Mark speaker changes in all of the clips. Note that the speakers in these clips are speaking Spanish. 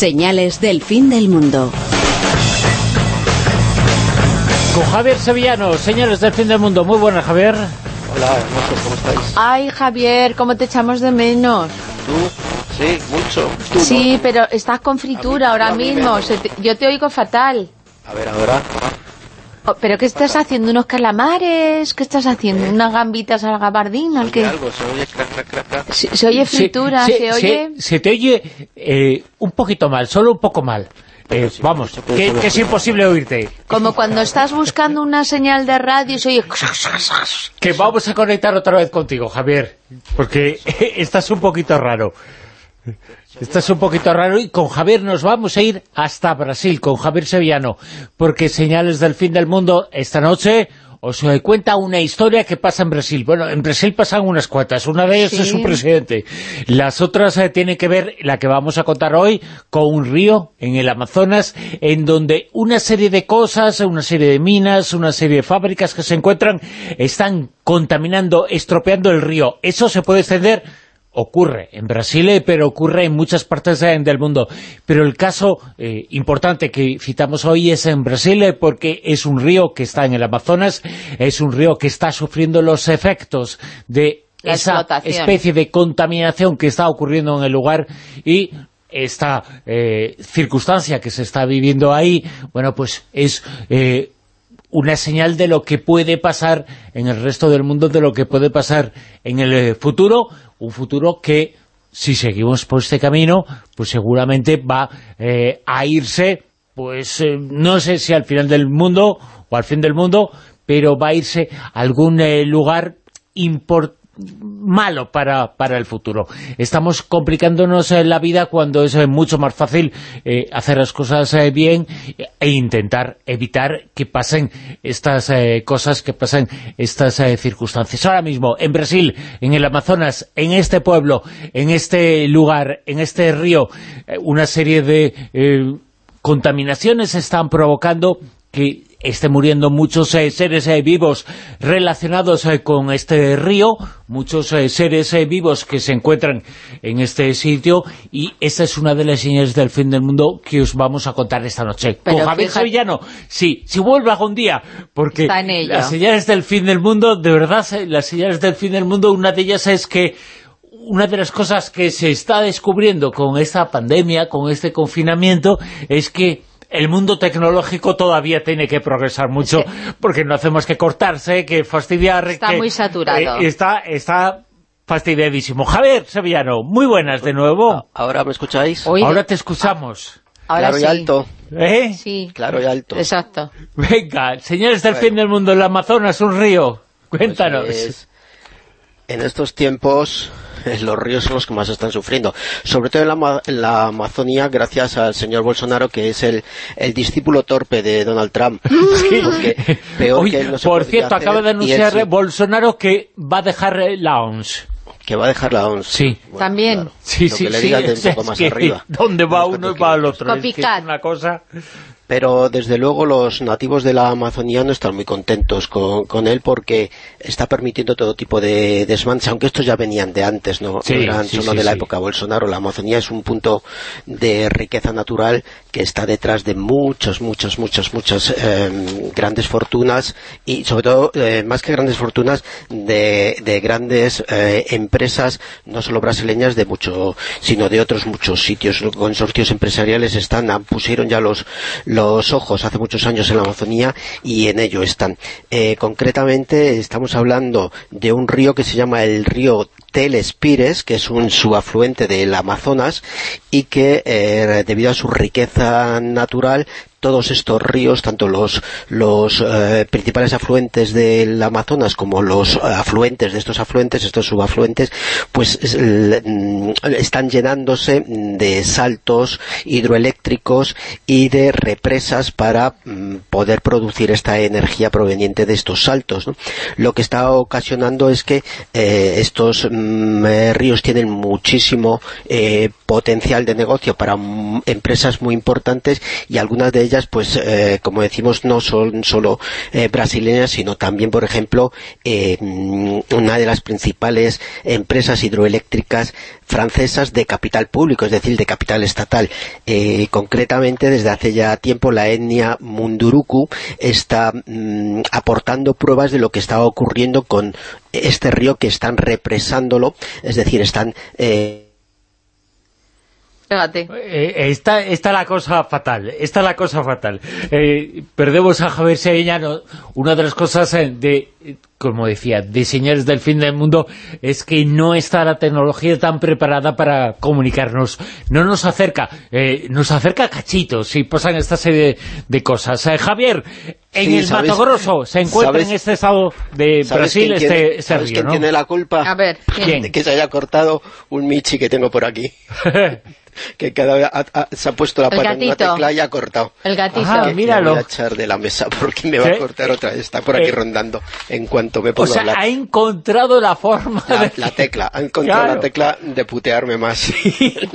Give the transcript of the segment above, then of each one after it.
Speaker 1: Señales del fin del mundo.
Speaker 2: Con Javier Sevillano, Señales del fin del mundo. Muy buenas, Javier.
Speaker 3: Hola, hermosos, ¿cómo estáis?
Speaker 4: Ay, Javier, ¿cómo te echamos de menos?
Speaker 3: ¿Tú? Sí, mucho. ¿Tú
Speaker 4: sí,
Speaker 3: no?
Speaker 4: pero estás con fritura
Speaker 3: mí-
Speaker 4: ahora mismo.
Speaker 3: menos.
Speaker 4: Se te- yo te oigo fatal.
Speaker 3: A ver, ahora.
Speaker 4: Oh, ¿Pero qué estás haciendo? ¿Unos calamares? ¿Qué estás haciendo? ¿Unas gambitas al gabardín? ¿Al qué?
Speaker 3: algo, se oye crac, crac, crac, crac.
Speaker 4: Se, se oye fritura, se, oye...
Speaker 2: Se, se te oye eh, un poquito mal, solo un poco mal. Eh,
Speaker 3: sí,
Speaker 2: vamos, que, que es imposible oírte.
Speaker 4: Como cuando estás buscando una señal de radio y se oye...
Speaker 2: Que vamos a conectar otra vez contigo, Javier, porque estás un poquito raro. Estás un poquito raro y con Javier nos vamos a ir hasta Brasil, con Javier Sevillano, porque Señales del Fin del Mundo esta noche os cuenta una historia que pasa en Brasil. Bueno, en Brasil pasan unas cuantas, una de ellas
Speaker 4: Sí.
Speaker 2: es su presidente. Las otras eh, tienen que ver, la que vamos a contar hoy, con un río en el Amazonas, en donde una serie de cosas, una serie de minas, una serie de fábricas que se encuentran, están contaminando, estropeando el río. Eso se puede extender ocurre en Brasil, eh, pero ocurre en muchas partes del mundo. Pero el caso eh, importante que citamos hoy es en Brasil, eh, porque es un río que está en el Amazonas, es un río que está sufriendo los efectos de
Speaker 4: La
Speaker 2: esa especie de contaminación que está ocurriendo en el lugar y esta eh, circunstancia que se está viviendo ahí, bueno, pues es... eh, una señal de lo que puede pasar en el resto del mundo, de lo que puede pasar en el eh, futuro, un futuro que, si seguimos por este camino, pues seguramente va eh, a irse, pues eh, no sé si al final del mundo o al fin del mundo, pero va a irse a algún lugar importante malo para, para el futuro. Estamos complicándonos eh, la vida cuando es eh, mucho más fácil eh, hacer las cosas bien e intentar evitar que pasen estas cosas, que pasen estas circunstancias. Ahora mismo, en Brasil, en el Amazonas, en este pueblo, en este lugar, en este río, una serie de contaminaciones están provocando que estén muriendo muchos eh, seres eh, vivos relacionados eh, con este río, muchos seres vivos que se encuentran en este sitio y esta es una de las señales del fin del mundo que os vamos a contar esta noche.
Speaker 4: Pero
Speaker 2: con Javier
Speaker 4: fíjate-
Speaker 2: Sevillano, sí, si vuelve algún día, porque las señales del fin del mundo, de verdad, las señales del fin del mundo, una de ellas es que una de las cosas que se está descubriendo con esta pandemia, con este confinamiento, es que el mundo tecnológico todavía tiene que progresar mucho, porque no hacemos que cortarse, que fastidiar...
Speaker 4: Está
Speaker 2: que-
Speaker 4: muy saturado.
Speaker 2: eh, está, está fastidiadísimo. Javier Sevillano, muy buenas de nuevo.
Speaker 3: ¿Ahora me escucháis?
Speaker 4: Oye,
Speaker 2: Ahora te escuchamos.
Speaker 4: ahora
Speaker 3: claro
Speaker 4: sí.
Speaker 3: y alto.
Speaker 2: ¿Eh?
Speaker 4: Sí,
Speaker 3: Claro y alto.
Speaker 4: exacto.
Speaker 2: Venga, señores del
Speaker 3: Bueno.
Speaker 2: fin del mundo, el Amazonas, un río. Cuéntanos.
Speaker 3: Pues, en estos tiempos eh, los ríos son los que más están sufriendo. Sobre todo en la, en la Amazonía, gracias al señor Bolsonaro, que es el, el discípulo torpe de Donald Trump. Porque peor
Speaker 2: Oye,
Speaker 3: que él no se
Speaker 2: por cierto,
Speaker 3: hacer,
Speaker 2: acaba de anunciar
Speaker 3: sí,
Speaker 2: Bolsonaro que va a dejar eh, la OMS.
Speaker 3: que va a dejar la ONS.
Speaker 2: Sí.
Speaker 4: También.
Speaker 2: Sí,
Speaker 3: Lo
Speaker 2: sí,
Speaker 3: que le
Speaker 2: sí,
Speaker 3: digan de
Speaker 2: es
Speaker 3: un poco más
Speaker 2: que
Speaker 3: arriba.
Speaker 2: ¿Dónde va uno y va
Speaker 3: kilómetros.
Speaker 2: otro? Es que es una cosa...
Speaker 3: Pero desde luego los nativos de la Amazonía no están muy contentos con, con él porque está permitiendo todo tipo de desmanches, aunque estos ya venían de antes, no,
Speaker 2: Sí,
Speaker 3: no eran
Speaker 2: sí,
Speaker 3: solo
Speaker 2: sí,
Speaker 3: de la época Bolsonaro. La Amazonía es un punto de riqueza natural que está detrás de muchos, muchos, muchos, muchas eh, grandes fortunas y sobre todo, eh, más que grandes fortunas, de, de grandes eh, empresas, no solo brasileñas, de mucho, sino de otros muchos sitios. Consorcios empresariales están, ah, pusieron ya los, los ojos hace muchos años en la Amazonía y en ello están. Eh, concretamente estamos hablando de un río que se llama el río Telespires, que es un subafluente del Amazonas y que eh, debido a su riqueza natural todos estos ríos, tanto los, los eh, principales afluentes del Amazonas como los eh, afluentes de estos afluentes, estos subafluentes, pues mm, están llenándose de saltos hidroeléctricos y de represas para mm, poder producir esta energía proveniente de estos saltos. Lo que está ocasionando es que eh, estos mm, ríos tienen muchísimo potencial de negocio para empresas muy importantes y algunas de ellas, pues, eh, como decimos, no son solo eh, brasileñas, sino también, por ejemplo, eh, una de las principales empresas hidroeléctricas francesas de capital público, es decir, de capital estatal. concretamente, desde hace ya tiempo, la etnia Munduruku está mm, aportando pruebas de lo que estaba ocurriendo con este río que están represándolo, es decir, están...
Speaker 2: Eh, está, está la cosa fatal, está la cosa fatal. Eh, perdemos a Javier Sevillano, una de las cosas eh, de como decía, de señales del fin del mundo, es que no está la tecnología tan preparada para comunicarnos. No nos acerca, eh, nos acerca cachitos y pasan esta serie de, cosas. Eh, Javier, en el Mato Grosso se encuentra en este estado de Brasil este, este
Speaker 3: ¿sabes quién tiene la culpa?
Speaker 4: A ver,
Speaker 3: ¿quién? De que se haya cortado un Michi que tengo por aquí. que cada vez se ha puesto la pata en una tecla y ha cortado.
Speaker 4: El gatito.
Speaker 2: Ah, míralo.
Speaker 3: voy a echar de la mesa porque me va a cortar otra vez. Está por aquí eh, rondando en cuanto
Speaker 2: o sea, ha encontrado la forma
Speaker 3: la, tecla, ha encontrado la tecla de putearme más.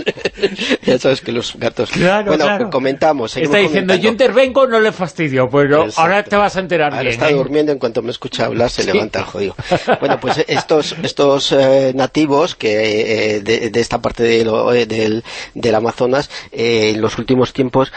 Speaker 3: ya sabes que los gatos... bueno, comentamos.
Speaker 2: Está diciendo, yo intervengo, no le fastidio, pero ahora te vas a enterar
Speaker 3: ahora está ¿eh? durmiendo, en cuanto me escucha hablar se levanta el jodido. Bueno, pues estos, estos eh, nativos que eh, de, esta parte de del, del, Amazonas, en los últimos tiempos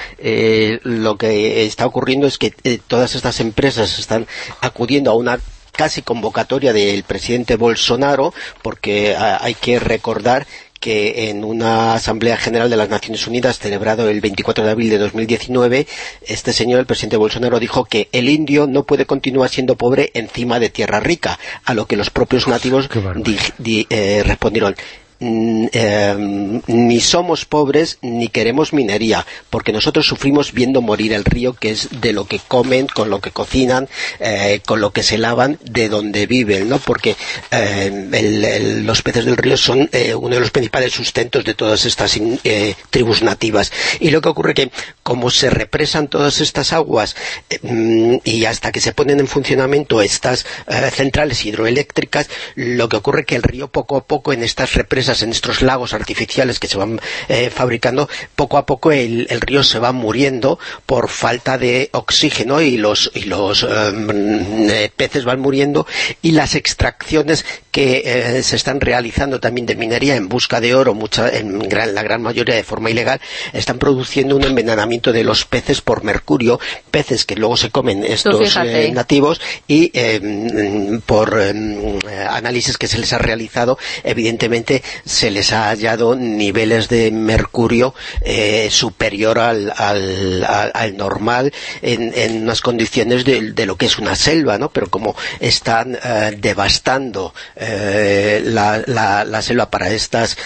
Speaker 3: lo que está ocurriendo es que todas estas empresas están acudiendo a una casi convocatoria del presidente Bolsonaro, porque ah, hay que recordar que en una Asamblea General de las Naciones Unidas celebrado el 24 de abril de 2019, este señor, el presidente Bolsonaro, dijo que el indio no puede continuar siendo pobre encima de tierra rica, a lo que los propios nativos eh, respondieron Mm, em, ni somos pobres ni queremos minería, porque nosotros sufrimos viendo morir el río, que es de lo que comen, con lo que cocinan, eh, con lo que se lavan, de donde viven, ¿no? Porque em, los peces del río son eh, uno de los principales sustentos de todas estas eh, tribus nativas. Y lo que ocurre que, como se represan todas estas aguas em, y hasta que se ponen en funcionamiento estas centrales hidroeléctricas, lo que ocurre que el río poco a poco en estas represas en estos lagos artificiales que se van eh, fabricando, poco a poco el, río se va muriendo por falta de oxígeno y los, y los em, eh, peces van muriendo y las extracciones que eh, se están realizando también de minería en busca de oro, mucha, en la gran mayoría de forma ilegal, están produciendo un envenenamiento de los peces por mercurio, peces que luego se comen estos nativos y em, por em, análisis que se les ha realizado, evidentemente se les ha hallado niveles de mercurio eh, superior al, al, normal en, unas condiciones de, lo que es una selva, ¿no? Pero como están eh, devastando eh, la, la, selva para estas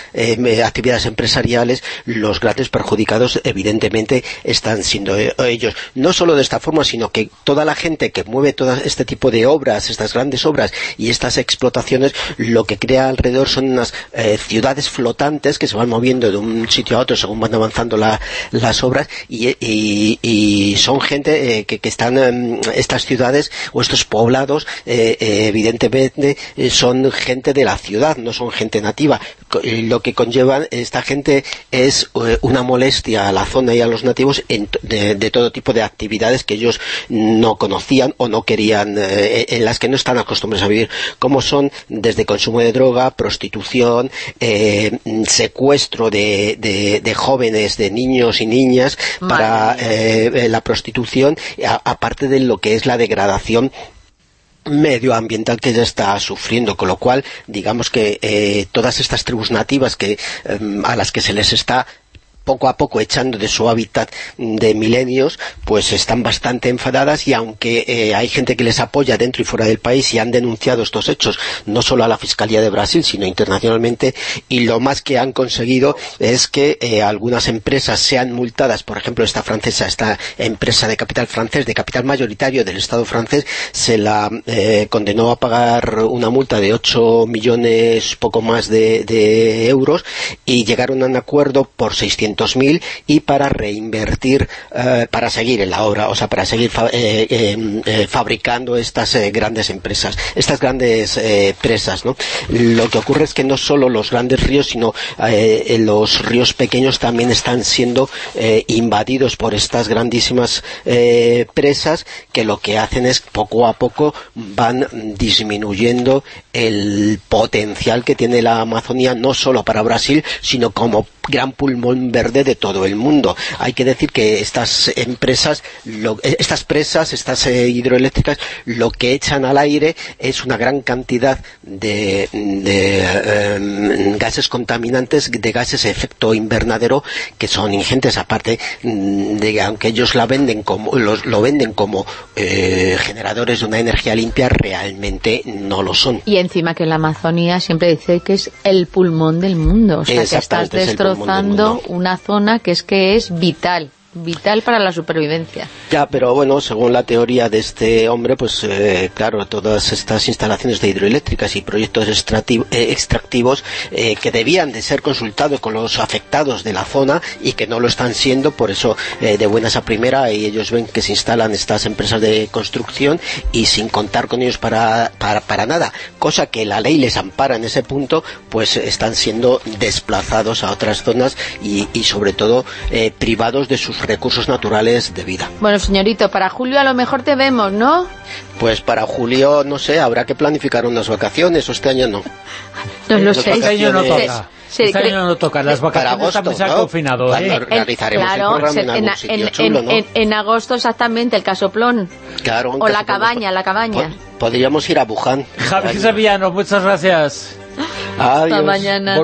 Speaker 3: actividades empresariales, los grandes perjudicados evidentemente están siendo ellos. No solo de esta forma, sino que toda la gente que mueve todo este tipo de obras, estas grandes obras y estas explotaciones, lo que crea alrededor son unas ciudades flotantes que se van moviendo de un sitio a otro según van avanzando las obras y, son gente eh, que, están en estas ciudades o estos poblados eh, eh, evidentemente son gente de la ciudad, no son gente nativa. Lo que conlleva esta gente es una molestia a la zona y a los nativos de, todo tipo de actividades que ellos no conocían o no querían, en las que no están acostumbrados a vivir, como son desde consumo de droga, prostitución, eh, secuestro de, jóvenes, de niños y niñas para eh, la prostitución, aparte de lo que es la degradación medioambiental que ya está sufriendo, con lo cual digamos que eh, todas estas tribus nativas que em, a las que se les está poco a poco echando de su hábitat de milenios, pues están bastante enfadadas y aunque eh, hay gente que les apoya dentro y fuera del país y han denunciado estos hechos, no solo a la Fiscalía de Brasil, sino internacionalmente, y lo más que han conseguido es que eh, algunas empresas sean multadas, por ejemplo esta francesa, esta empresa de capital francés, de capital mayoritario del Estado francés, se la eh, condenó a pagar una multa de 8 millones, poco más de, de euros, y llegaron a un acuerdo por 600 200.000 y para reinvertir, eh, para seguir en la obra, o sea, para seguir eh, eh, fabricando estas grandes empresas, estas grandes presas, ¿no? Lo que ocurre es que no solo los grandes ríos, sino los ríos pequeños también están siendo invadidos por estas grandísimas presas que lo que hacen es poco a poco van disminuyendo el potencial que tiene la Amazonía no solo para Brasil, sino como gran pulmón verde de todo el mundo. Hay que decir que estas empresas, eh, estas presas, estas eh, hidroeléctricas, lo que echan al aire es una gran cantidad de, em, gases contaminantes, de gases de efecto invernadero, que son ingentes, aparte mm, de que aunque ellos la venden como, lo venden como eh, generadores de una energía limpia, realmente no lo son.
Speaker 4: Y encima que la Amazonía siempre dice que es el pulmón del mundo, o sea que estás destrozando una zona que es que es vital vital para la supervivencia.
Speaker 3: Ya, pero bueno, según la teoría de este hombre, pues eh, claro, todas estas instalaciones de hidroeléctricas y proyectos eh, extractivos eh, que debían de ser consultados con los afectados de la zona y que no lo están siendo, por eso de buenas a primera y ellos ven que se instalan estas empresas de construcción y sin contar con ellos para, para, nada, cosa que la ley les ampara en ese punto, pues están siendo desplazados a otras zonas y, y sobre todo privados de sus recursos naturales de vida.
Speaker 4: Bueno, señorito, para julio a lo mejor te vemos, ¿no?
Speaker 3: Pues para julio, no sé, habrá que planificar unas vacaciones, o este año no.
Speaker 4: No lo sé.
Speaker 2: Este año no toca. este año no toca, las vacaciones también se han confinado. ¿eh?
Speaker 3: Realizaremos
Speaker 4: claro,
Speaker 3: el programa en, en,
Speaker 4: chulo, ¿no? en, agosto exactamente, el casoplón.
Speaker 3: Claro,
Speaker 4: o la cabaña, la cabaña.
Speaker 3: Podríamos ir a Wuhan.
Speaker 2: Javi Sevillano, muchas gracias.
Speaker 3: Adiós.
Speaker 4: Hasta mañana.